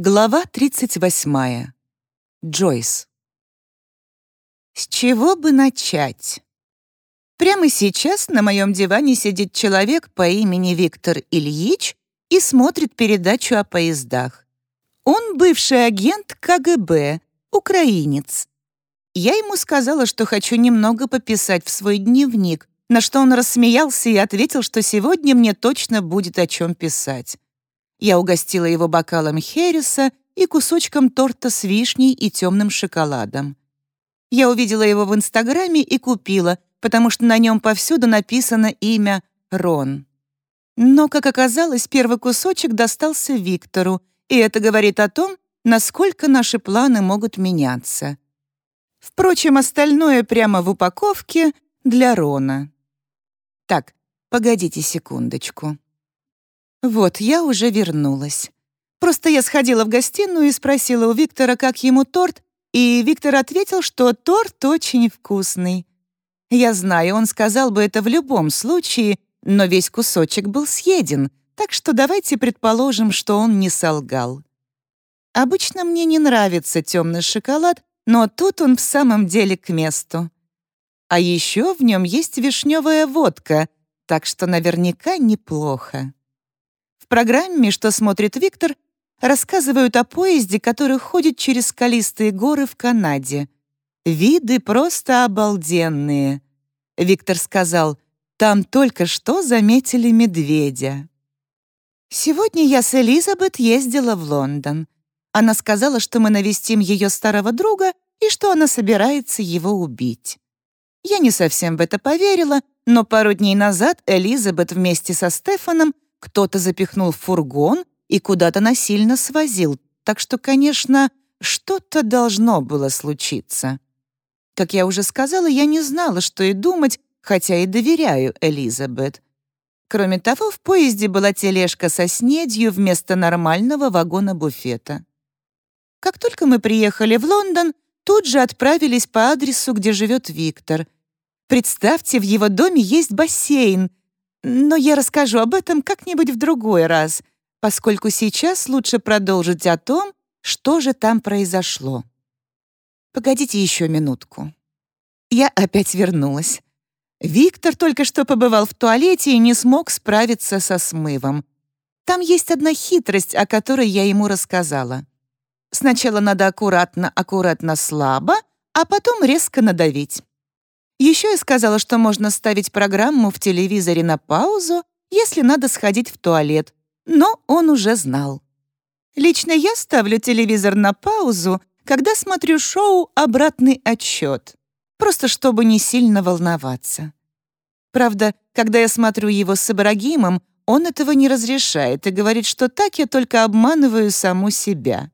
Глава 38. Джойс. С чего бы начать? Прямо сейчас на моем диване сидит человек по имени Виктор Ильич и смотрит передачу о поездах. Он бывший агент КГБ, украинец. Я ему сказала, что хочу немного пописать в свой дневник, на что он рассмеялся и ответил, что сегодня мне точно будет о чем писать. Я угостила его бокалом хереса и кусочком торта с вишней и темным шоколадом. Я увидела его в Инстаграме и купила, потому что на нем повсюду написано имя Рон. Но, как оказалось, первый кусочек достался Виктору, и это говорит о том, насколько наши планы могут меняться. Впрочем, остальное прямо в упаковке для Рона. Так, погодите секундочку. Вот, я уже вернулась. Просто я сходила в гостиную и спросила у Виктора, как ему торт, и Виктор ответил, что торт очень вкусный. Я знаю, он сказал бы это в любом случае, но весь кусочек был съеден, так что давайте предположим, что он не солгал. Обычно мне не нравится темный шоколад, но тут он в самом деле к месту. А еще в нем есть вишневая водка, так что наверняка неплохо. В программе, что смотрит Виктор, рассказывают о поезде, который ходит через скалистые горы в Канаде. Виды просто обалденные. Виктор сказал, там только что заметили медведя. Сегодня я с Элизабет ездила в Лондон. Она сказала, что мы навестим ее старого друга и что она собирается его убить. Я не совсем в это поверила, но пару дней назад Элизабет вместе со Стефаном кто-то запихнул в фургон и куда-то насильно свозил, так что, конечно, что-то должно было случиться. Как я уже сказала, я не знала, что и думать, хотя и доверяю Элизабет. Кроме того, в поезде была тележка со снедью вместо нормального вагона-буфета. Как только мы приехали в Лондон, тут же отправились по адресу, где живет Виктор. Представьте, в его доме есть бассейн, но я расскажу об этом как-нибудь в другой раз, поскольку сейчас лучше продолжить о том, что же там произошло. Погодите еще минутку. Я опять вернулась. Виктор только что побывал в туалете и не смог справиться со смывом. Там есть одна хитрость, о которой я ему рассказала. Сначала надо аккуратно, аккуратно слабо, а потом резко надавить. Еще я сказала, что можно ставить программу в телевизоре на паузу, если надо сходить в туалет, но он уже знал. Лично я ставлю телевизор на паузу, когда смотрю шоу «Обратный отсчет», просто чтобы не сильно волноваться. Правда, когда я смотрю его с Ибрагимом, он этого не разрешает и говорит, что так я только обманываю саму себя.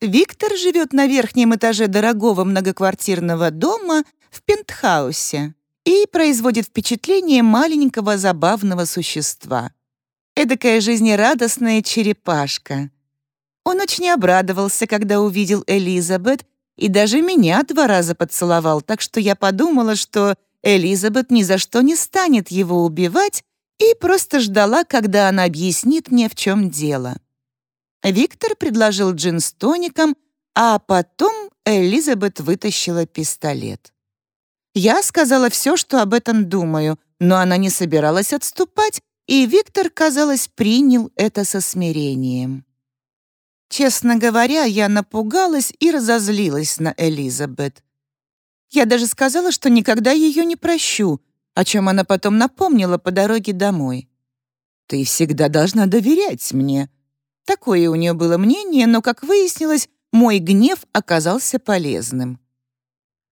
Виктор живет на верхнем этаже дорогого многоквартирного дома в пентхаусе и производит впечатление маленького забавного существа. Эдакая жизнерадостная черепашка. Он очень обрадовался, когда увидел Элизабет, и даже меня два раза поцеловал, так что я подумала, что Элизабет ни за что не станет его убивать, и просто ждала, когда она объяснит мне, в чем дело. Виктор предложил джин с тоником, а потом Элизабет вытащила пистолет. Я сказала все, что об этом думаю, но она не собиралась отступать, и Виктор, казалось, принял это со смирением. Честно говоря, я напугалась и разозлилась на Элизабет. Я даже сказала, что никогда ее не прощу, о чем она потом напомнила по дороге домой. «Ты всегда должна доверять мне», Такое у нее было мнение, но, как выяснилось, мой гнев оказался полезным.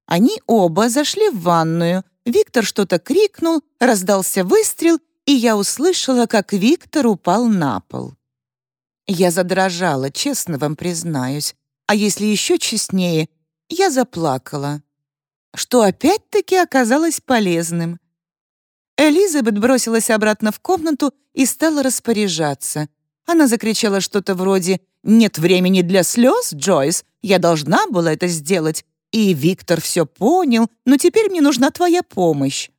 Они оба зашли в ванную, Виктор что-то крикнул, раздался выстрел, и я услышала, как Виктор упал на пол. Я задрожала, честно вам признаюсь, а если еще честнее, я заплакала, что опять-таки оказалось полезным. Элизабет бросилась обратно в комнату и стала распоряжаться. Она закричала что-то вроде «Нет времени для слез, Джойс, я должна была это сделать». И Виктор все понял, но теперь мне нужна твоя помощь.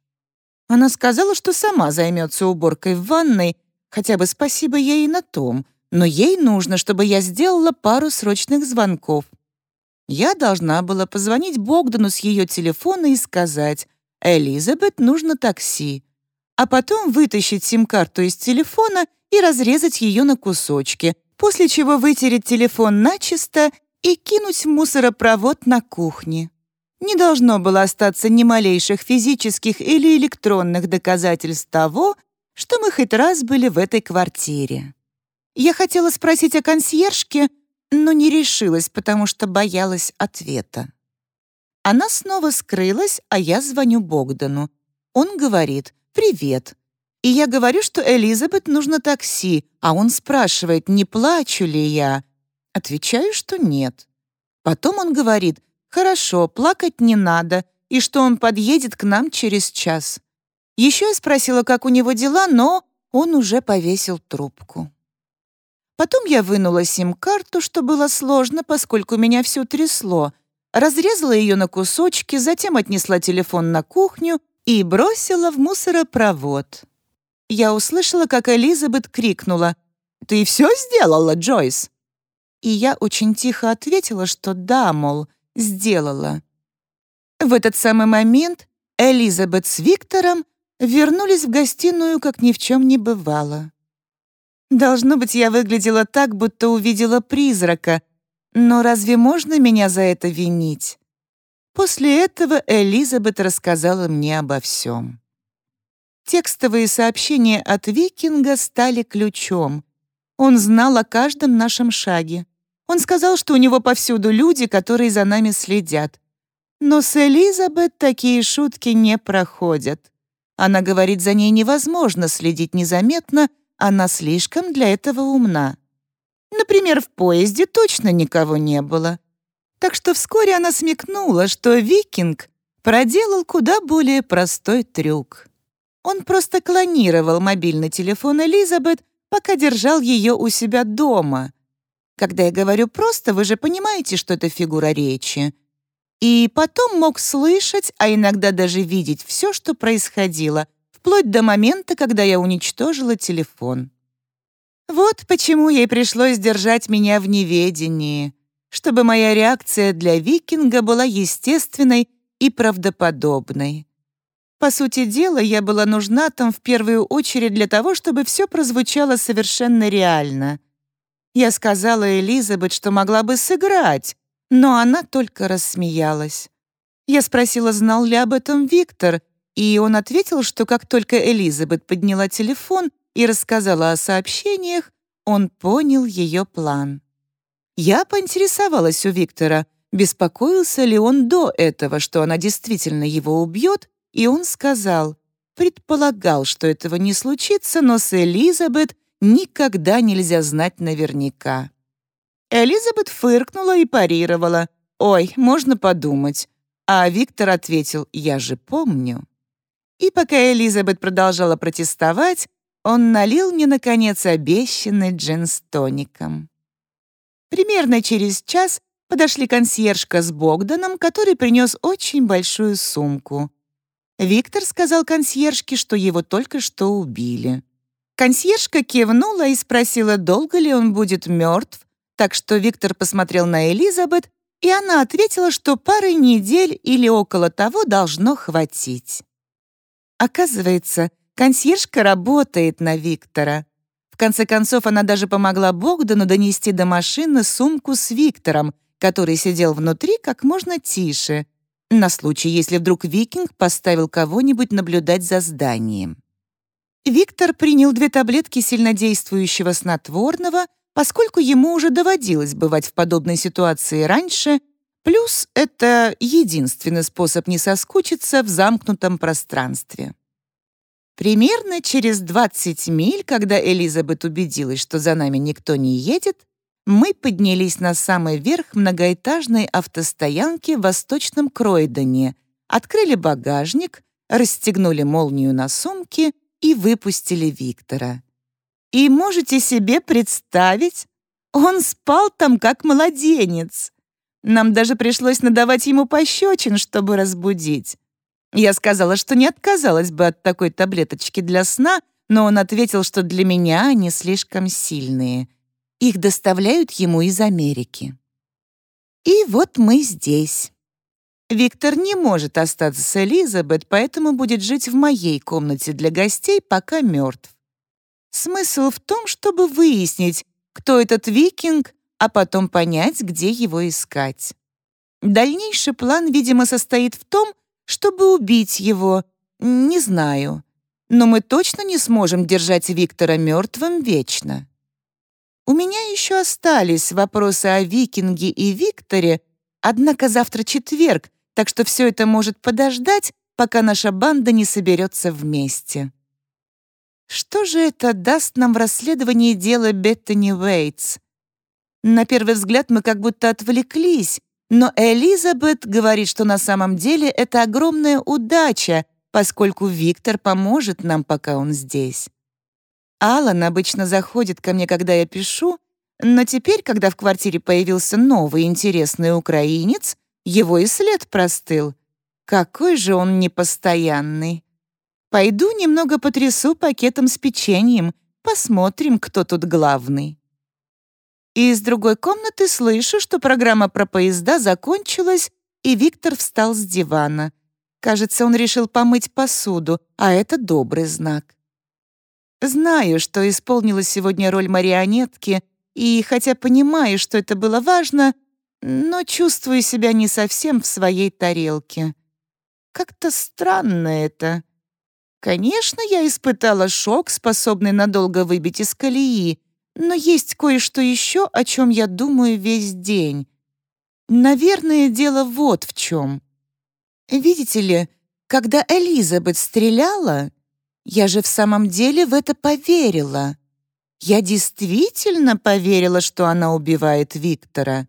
Она сказала, что сама займется уборкой в ванной, хотя бы спасибо ей на том, но ей нужно, чтобы я сделала пару срочных звонков. Я должна была позвонить Богдану с ее телефона и сказать «Элизабет, нужно такси», а потом вытащить сим-карту из телефона и разрезать ее на кусочки, после чего вытереть телефон начисто и кинуть в мусоропровод на кухне. Не должно было остаться ни малейших физических или электронных доказательств того, что мы хоть раз были в этой квартире. Я хотела спросить о консьержке, но не решилась, потому что боялась ответа. Она снова скрылась, а я звоню Богдану. Он говорит «Привет». И я говорю, что Элизабет нужно такси, а он спрашивает, не плачу ли я. Отвечаю, что нет. Потом он говорит «Хорошо, плакать не надо», и что он подъедет к нам через час. Еще я спросила, как у него дела, но он уже повесил трубку. Потом я вынула сим-карту, что было сложно, поскольку меня все трясло, разрезала ее на кусочки, затем отнесла телефон на кухню и бросила в мусоропровод. Я услышала, как Элизабет крикнула «Ты все сделала, Джойс?» И я очень тихо ответила, что да, мол, сделала. В этот самый момент Элизабет с Виктором вернулись в гостиную, как ни в чем не бывало. Должно быть, я выглядела так, будто увидела призрака, но разве можно меня за это винить? После этого Элизабет рассказала мне обо всем. Текстовые сообщения от Викинга стали ключом. Он знал о каждом нашем шаге. Он сказал, что у него повсюду люди, которые за нами следят. Но с Элизабет такие шутки не проходят. Она говорит, за ней невозможно следить незаметно, она слишком для этого умна. Например, в поезде точно никого не было. Так что вскоре она смекнула, что викинг проделал куда более простой трюк. Он просто клонировал мобильный телефон Элизабет, пока держал ее у себя дома. Когда я говорю «просто», вы же понимаете, что это фигура речи. И потом мог слышать, а иногда даже видеть все, что происходило, вплоть до момента, когда я уничтожила телефон. Вот почему ей пришлось держать меня в неведении, чтобы моя реакция для викинга была естественной и правдоподобной. По сути дела, я была нужна там в первую очередь для того, чтобы все прозвучало совершенно реально. Я сказала Элизабет, что могла бы сыграть, но она только рассмеялась. Я спросила, знал ли об этом Виктор, и он ответил, что как только Элизабет подняла телефон и рассказала о сообщениях, он понял ее план. Я поинтересовалась у Виктора, беспокоился ли он до этого, что она действительно его убьет, и он сказал, предполагал, что этого не случится, но с Элизабет никогда нельзя знать наверняка. Элизабет фыркнула и парировала. «Ой, можно подумать». А Виктор ответил, «Я же помню». И пока Элизабет продолжала протестовать, он налил мне, наконец, обещанный джин с тоником. Примерно через час подошли консьержка с Богданом, который принес очень большую сумку. Виктор сказал консьержке, что его только что убили. Консьержка кивнула и спросила, долго ли он будет мертв, так что Виктор посмотрел на Элизабет, и она ответила, что пары недель или около того должно хватить. Оказывается, консьержка работает на Виктора. В конце концов, она даже помогла Богдану донести до машины сумку с Виктором, который сидел внутри как можно тише, на случай, если вдруг викинг поставил кого-нибудь наблюдать за зданием. Виктор принял две таблетки сильнодействующего снотворного, поскольку ему уже доводилось бывать в подобной ситуации раньше, Плюс это единственный способ не соскучиться в замкнутом пространстве. Примерно через 20 миль, когда Элизабет убедилась, что за нами никто не едет, мы поднялись на самый верх многоэтажной автостоянки в Восточном Кройдоне, открыли багажник, расстегнули молнию на сумке и выпустили Виктора. И можете себе представить, он спал там как младенец. Нам даже пришлось надавать ему пощечин, чтобы разбудить. Я сказала, что не отказалась бы от такой таблеточки для сна, но он ответил, что для меня они слишком сильные. Их доставляют ему из Америки. И вот мы здесь. Виктор не может остаться с Элизабет, поэтому будет жить в моей комнате для гостей, пока мертв. Смысл в том, чтобы выяснить, кто этот викинг, а потом понять, где его искать. Дальнейший план, видимо, состоит в том, чтобы убить его. Не знаю. Но мы точно не сможем держать Виктора мертвым вечно. У меня еще остались вопросы о Викинге и Викторе, однако завтра четверг, так что все это может подождать, пока наша банда не соберется вместе. Что же это даст нам в расследовании дела Беттани Уэйтс? На первый взгляд мы как будто отвлеклись, но Элизабет говорит, что на самом деле это огромная удача, поскольку Виктор поможет нам, пока он здесь. Алан обычно заходит ко мне, когда я пишу, но теперь, когда в квартире появился новый интересный украинец, его и след простыл. Какой же он непостоянный. Пойду немного потрясу пакетом с печеньем, посмотрим, кто тут главный. из другой комнаты слышу, что программа про поезда закончилась, и Виктор встал с дивана. Кажется, он решил помыть посуду, а это добрый знак. Знаю, что исполнила сегодня роль марионетки, и хотя понимаю, что это было важно, но чувствую себя не совсем в своей тарелке. Как-то странно это. Конечно, я испытала шок, способный надолго выбить из колеи, но есть кое-что еще, о чем я думаю весь день. Наверное, дело вот в чем. Видите ли, когда Элизабет стреляла, я же в самом деле в это поверила. Я действительно поверила, что она убивает Виктора.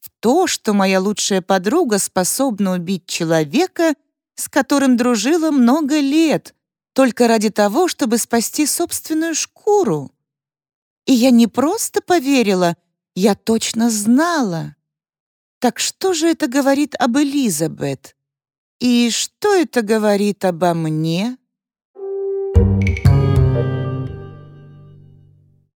В то, что моя лучшая подруга способна убить человека, с которым дружила много лет, только ради того, чтобы спасти собственную шкуру. И я не просто поверила, я точно знала. Так что же это говорит об Элизабет? И что это говорит обо мне?